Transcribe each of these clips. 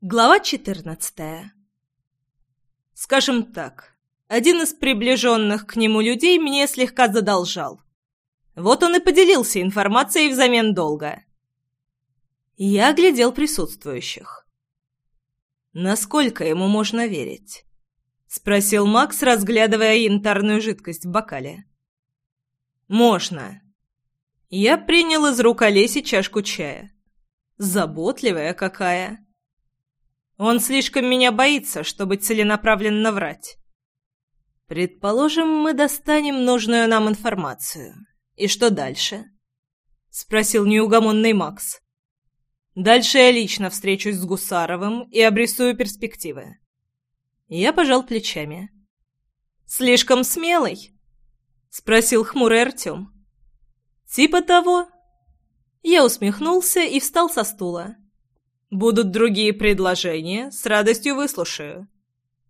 Глава 14 Скажем так, один из приближенных к нему людей мне слегка задолжал. Вот он и поделился информацией взамен долга. Я глядел присутствующих. «Насколько ему можно верить?» — спросил Макс, разглядывая янтарную жидкость в бокале. «Можно». Я принял из рук Олеси чашку чая. Заботливая какая. Он слишком меня боится, чтобы целенаправленно врать. Предположим, мы достанем нужную нам информацию. И что дальше? Спросил неугомонный Макс. Дальше я лично встречусь с Гусаровым и обрисую перспективы. Я пожал плечами. «Слишком смелый?» — спросил хмурый Артем. «Типа того». Я усмехнулся и встал со стула. Будут другие предложения, с радостью выслушаю.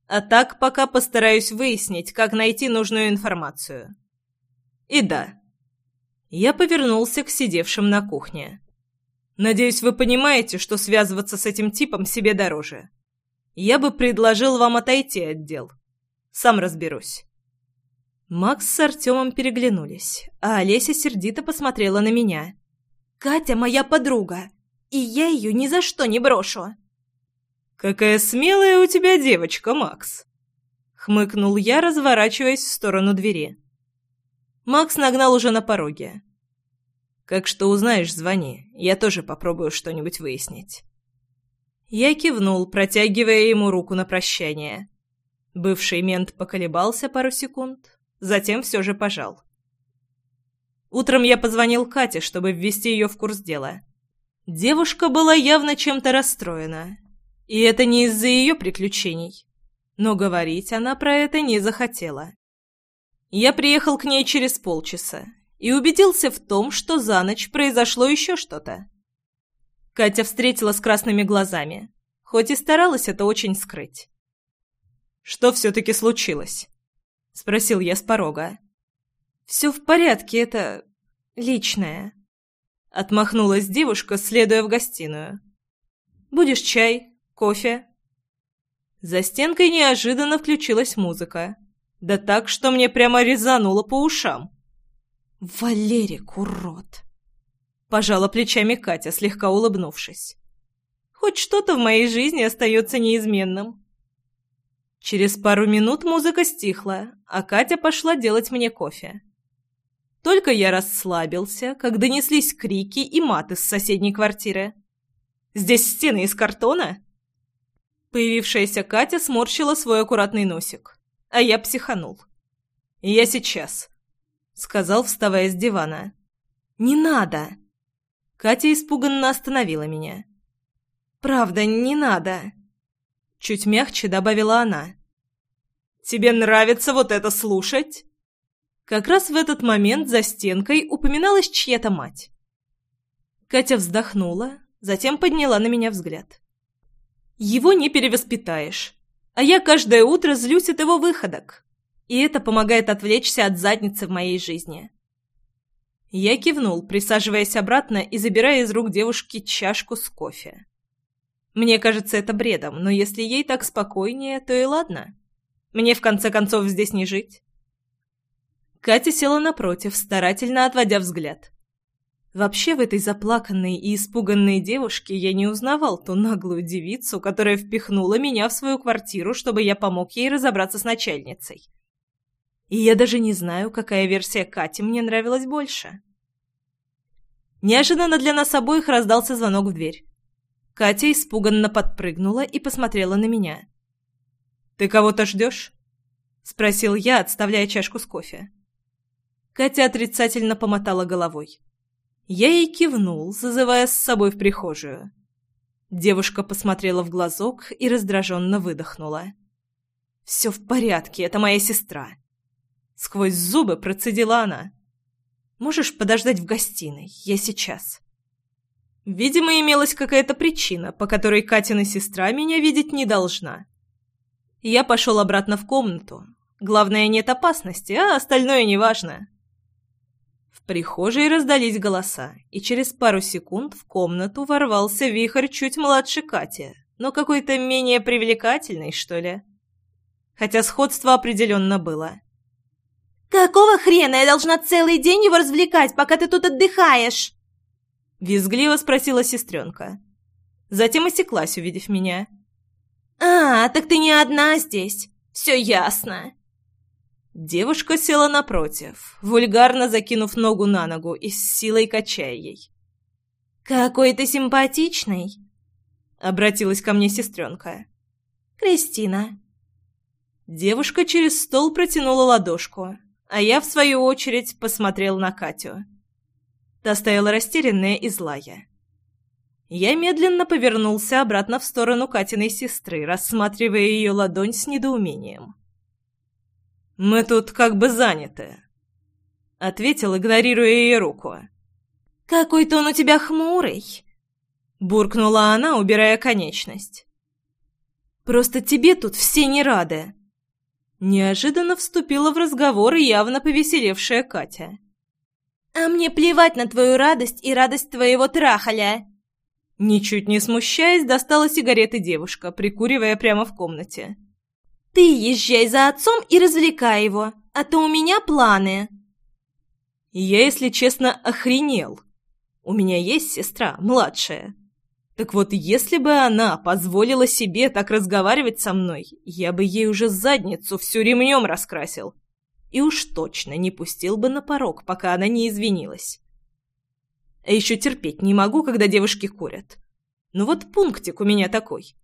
А так пока постараюсь выяснить, как найти нужную информацию. И да. Я повернулся к сидевшим на кухне. Надеюсь, вы понимаете, что связываться с этим типом себе дороже. Я бы предложил вам отойти от дел. Сам разберусь. Макс с Артемом переглянулись, а Олеся сердито посмотрела на меня. «Катя моя подруга и я ее ни за что не брошу». «Какая смелая у тебя девочка, Макс!» — хмыкнул я, разворачиваясь в сторону двери. Макс нагнал уже на пороге. «Как что узнаешь, звони. Я тоже попробую что-нибудь выяснить». Я кивнул, протягивая ему руку на прощание. Бывший мент поколебался пару секунд, затем все же пожал. Утром я позвонил Кате, чтобы ввести ее в курс дела. Девушка была явно чем-то расстроена. И это не из-за ее приключений. Но говорить она про это не захотела. Я приехал к ней через полчаса и убедился в том, что за ночь произошло еще что-то. Катя встретила с красными глазами, хоть и старалась это очень скрыть. «Что все-таки случилось?» — спросил я с порога. «Все в порядке, это... личное», Отмахнулась девушка, следуя в гостиную. «Будешь чай? Кофе?» За стенкой неожиданно включилась музыка. Да так, что мне прямо резануло по ушам. «Валерик, урод!» Пожала плечами Катя, слегка улыбнувшись. «Хоть что-то в моей жизни остается неизменным». Через пару минут музыка стихла, а Катя пошла делать мне кофе. Только я расслабился, как донеслись крики и мат из соседней квартиры. «Здесь стены из картона?» Появившаяся Катя сморщила свой аккуратный носик, а я психанул. «Я сейчас», — сказал, вставая с дивана. «Не надо!» Катя испуганно остановила меня. «Правда, не надо!» Чуть мягче добавила она. «Тебе нравится вот это слушать?» Как раз в этот момент за стенкой упоминалась чья-то мать. Катя вздохнула, затем подняла на меня взгляд. «Его не перевоспитаешь, а я каждое утро злюсь от его выходок, и это помогает отвлечься от задницы в моей жизни». Я кивнул, присаживаясь обратно и забирая из рук девушки чашку с кофе. Мне кажется это бредом, но если ей так спокойнее, то и ладно. Мне, в конце концов, здесь не жить. Катя села напротив, старательно отводя взгляд. Вообще в этой заплаканной и испуганной девушке я не узнавал ту наглую девицу, которая впихнула меня в свою квартиру, чтобы я помог ей разобраться с начальницей. И я даже не знаю, какая версия Кати мне нравилась больше. Неожиданно для нас обоих раздался звонок в дверь. Катя испуганно подпрыгнула и посмотрела на меня. «Ты кого-то ждешь?» — спросил я, отставляя чашку с кофе. Катя отрицательно помотала головой. Я ей кивнул, зазывая с собой в прихожую. Девушка посмотрела в глазок и раздраженно выдохнула. «Все в порядке, это моя сестра». Сквозь зубы процедила она. «Можешь подождать в гостиной? Я сейчас». Видимо, имелась какая-то причина, по которой Катина сестра меня видеть не должна. Я пошел обратно в комнату. Главное, нет опасности, а остальное неважно прихожей раздались голоса, и через пару секунд в комнату ворвался вихрь чуть младше Кати, но какой-то менее привлекательный, что ли. Хотя сходство определенно было. «Какого хрена я должна целый день его развлекать, пока ты тут отдыхаешь?» Визгливо спросила сестренка. Затем осеклась, увидев меня. «А, так ты не одна здесь. Все ясно». Девушка села напротив, вульгарно закинув ногу на ногу и с силой качая ей. «Какой ты симпатичный!» — обратилась ко мне сестренка. «Кристина». Девушка через стол протянула ладошку, а я, в свою очередь, посмотрел на Катю. Та стояла растерянная и злая. Я медленно повернулся обратно в сторону Катиной сестры, рассматривая ее ладонь с недоумением. «Мы тут как бы заняты», — ответил, игнорируя ее руку. «Какой-то он у тебя хмурый», — буркнула она, убирая конечность. «Просто тебе тут все не рады». Неожиданно вступила в разговор явно повеселевшая Катя. «А мне плевать на твою радость и радость твоего трахаля!» Ничуть не смущаясь, достала сигареты девушка, прикуривая прямо в комнате. «Ты езжай за отцом и развлекай его, а то у меня планы!» Я, если честно, охренел. У меня есть сестра, младшая. Так вот, если бы она позволила себе так разговаривать со мной, я бы ей уже задницу всю ремнем раскрасил. И уж точно не пустил бы на порог, пока она не извинилась. А еще терпеть не могу, когда девушки курят. Ну вот пунктик у меня такой.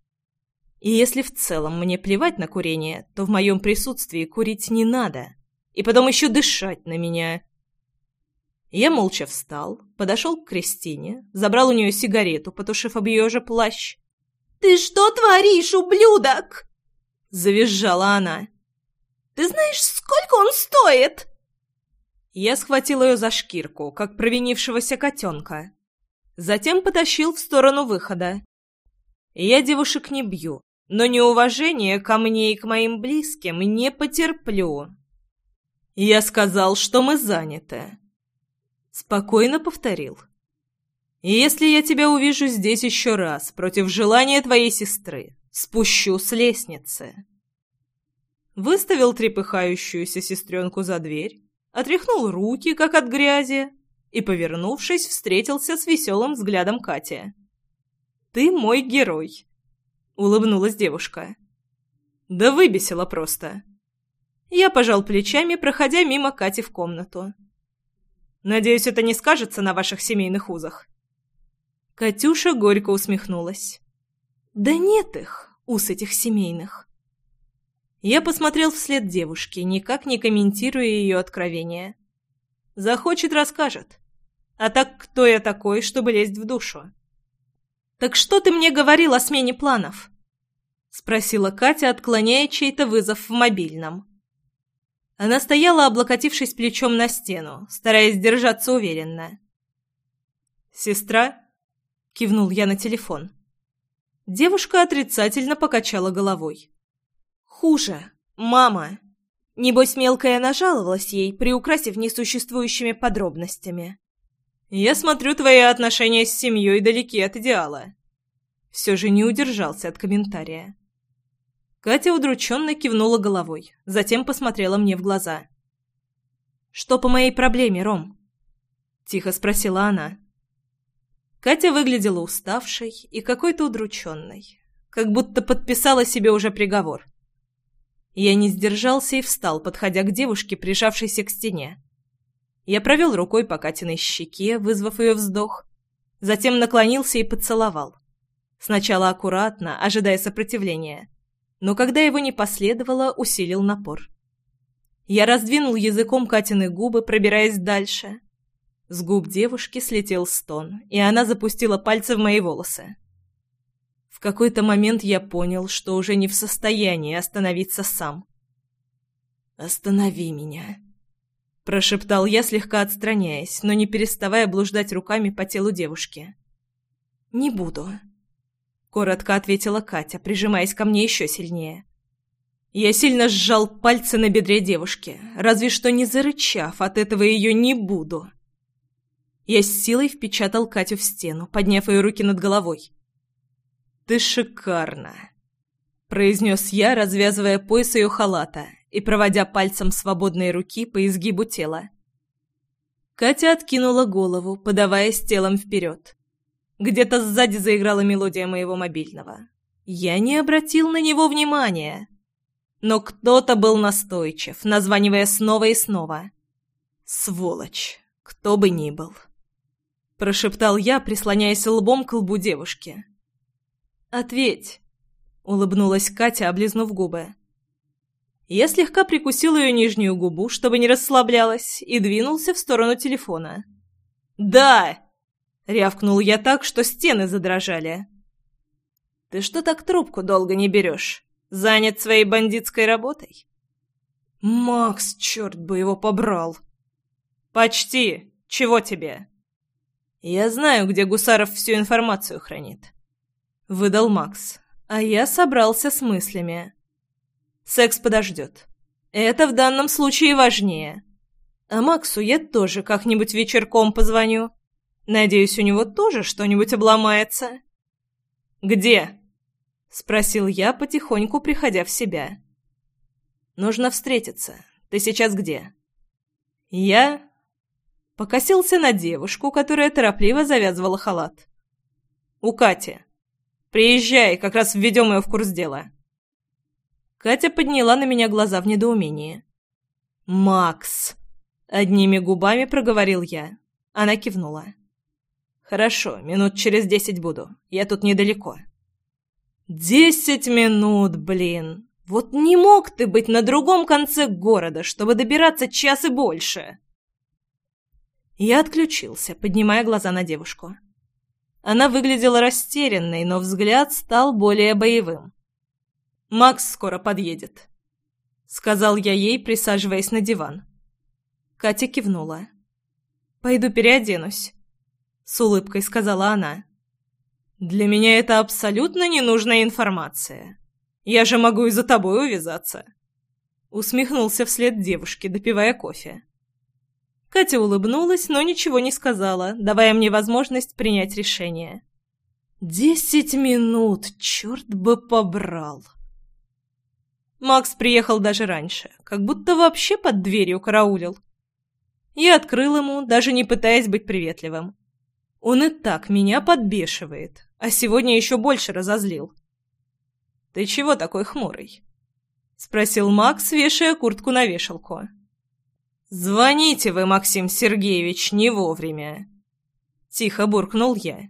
И если в целом мне плевать на курение, то в моем присутствии курить не надо. И потом еще дышать на меня. Я молча встал, подошел к Кристине, забрал у нее сигарету, потушив об ее же плащ. «Ты что творишь, ублюдок?» Завизжала она. «Ты знаешь, сколько он стоит?» Я схватил ее за шкирку, как провинившегося котенка. Затем потащил в сторону выхода. Я девушек не бью, но неуважение ко мне и к моим близким не потерплю. Я сказал, что мы заняты. Спокойно повторил. если я тебя увижу здесь еще раз, против желания твоей сестры, спущу с лестницы. Выставил трепыхающуюся сестренку за дверь, отряхнул руки, как от грязи, и, повернувшись, встретился с веселым взглядом Кати. «Ты мой герой», — улыбнулась девушка. «Да выбесила просто». Я пожал плечами, проходя мимо Кати в комнату. «Надеюсь, это не скажется на ваших семейных узах». Катюша горько усмехнулась. «Да нет их, уз этих семейных». Я посмотрел вслед девушки, никак не комментируя ее откровение. Захочет – расскажет. А так кто я такой, чтобы лезть в душу? «Так что ты мне говорил о смене планов?» – спросила Катя, отклоняя чей-то вызов в мобильном. Она стояла, облокотившись плечом на стену, стараясь держаться уверенно. «Сестра?» – кивнул я на телефон. Девушка отрицательно покачала головой. Хуже. Мама. Небось, мелкая нажаловалась ей, приукрасив несуществующими подробностями. Я смотрю, твои отношения с семьей далеки от идеала. Все же не удержался от комментария. Катя удрученно кивнула головой, затем посмотрела мне в глаза. «Что по моей проблеме, Ром?» — тихо спросила она. Катя выглядела уставшей и какой-то удрученной, как будто подписала себе уже приговор. Я не сдержался и встал, подходя к девушке, прижавшейся к стене. Я провел рукой по Катиной щеке, вызвав ее вздох. Затем наклонился и поцеловал. Сначала аккуратно, ожидая сопротивления. Но когда его не последовало, усилил напор. Я раздвинул языком Катины губы, пробираясь дальше. С губ девушки слетел стон, и она запустила пальцы в мои волосы. В какой-то момент я понял, что уже не в состоянии остановиться сам. «Останови меня», — прошептал я, слегка отстраняясь, но не переставая блуждать руками по телу девушки. «Не буду», — коротко ответила Катя, прижимаясь ко мне еще сильнее. Я сильно сжал пальцы на бедре девушки, разве что не зарычав, от этого ее не буду. Я с силой впечатал Катю в стену, подняв ее руки над головой. ты шикарна!» произнес я, развязывая пояс ее халата и проводя пальцем свободной руки по изгибу тела. Катя откинула голову, подаваясь телом вперед. Где-то сзади заиграла мелодия моего мобильного. Я не обратил на него внимания. Но кто-то был настойчив, названивая снова и снова. «Сволочь! Кто бы ни был!» Прошептал я, прислоняясь лбом к лбу девушки. «Ответь!» — улыбнулась Катя, облизнув губы. Я слегка прикусил ее нижнюю губу, чтобы не расслаблялась, и двинулся в сторону телефона. «Да!» — рявкнул я так, что стены задрожали. «Ты что так трубку долго не берешь? Занят своей бандитской работой?» «Макс, черт бы его побрал!» «Почти. Чего тебе?» «Я знаю, где Гусаров всю информацию хранит», — выдал Макс, а я собрался с мыслями. Секс подождет. Это в данном случае важнее. А Максу я тоже как-нибудь вечерком позвоню. Надеюсь, у него тоже что-нибудь обломается. «Где?» — спросил я, потихоньку приходя в себя. «Нужно встретиться. Ты сейчас где?» «Я...» Покосился на девушку, которая торопливо завязывала халат. «У Кати. Приезжай, как раз введем ее в курс дела». Катя подняла на меня глаза в недоумении. «Макс!» — одними губами проговорил я. Она кивнула. «Хорошо, минут через десять буду. Я тут недалеко». «Десять минут, блин! Вот не мог ты быть на другом конце города, чтобы добираться час и больше!» Я отключился, поднимая глаза на девушку. Она выглядела растерянной, но взгляд стал более боевым. Макс скоро подъедет», — сказал я ей, присаживаясь на диван. Катя кивнула. «Пойду переоденусь», — с улыбкой сказала она. «Для меня это абсолютно ненужная информация. Я же могу и за тобой увязаться». Усмехнулся вслед девушке, допивая кофе. Катя улыбнулась, но ничего не сказала, давая мне возможность принять решение. «Десять минут, черт бы побрал!» Макс приехал даже раньше, как будто вообще под дверью караулил. Я открыл ему, даже не пытаясь быть приветливым. Он и так меня подбешивает, а сегодня еще больше разозлил. «Ты чего такой хмурый?» — спросил Макс, вешая куртку на вешалку. «Звоните вы, Максим Сергеевич, не вовремя!» Тихо буркнул я.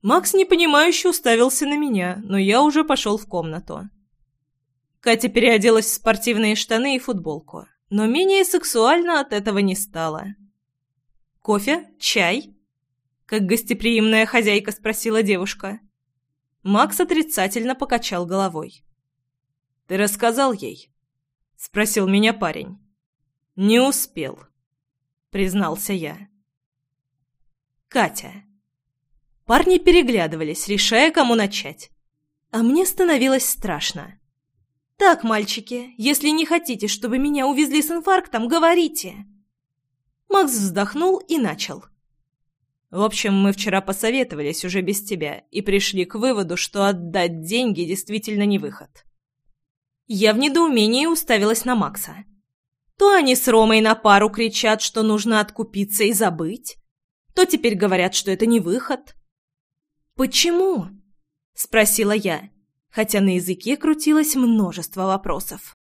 Макс непонимающе уставился на меня, но я уже пошел в комнату. Катя переоделась в спортивные штаны и футболку, но менее сексуально от этого не стало. «Кофе? Чай?» Как гостеприимная хозяйка спросила девушка. Макс отрицательно покачал головой. «Ты рассказал ей?» Спросил меня парень. «Не успел», признался я. Катя. Парни переглядывались, решая, кому начать. А мне становилось страшно. «Так, мальчики, если не хотите, чтобы меня увезли с инфарктом, говорите!» Макс вздохнул и начал. «В общем, мы вчера посоветовались уже без тебя и пришли к выводу, что отдать деньги действительно не выход». Я в недоумении уставилась на Макса. То они с Ромой на пару кричат, что нужно откупиться и забыть, то теперь говорят, что это не выход. «Почему?» — спросила я хотя на языке крутилось множество вопросов.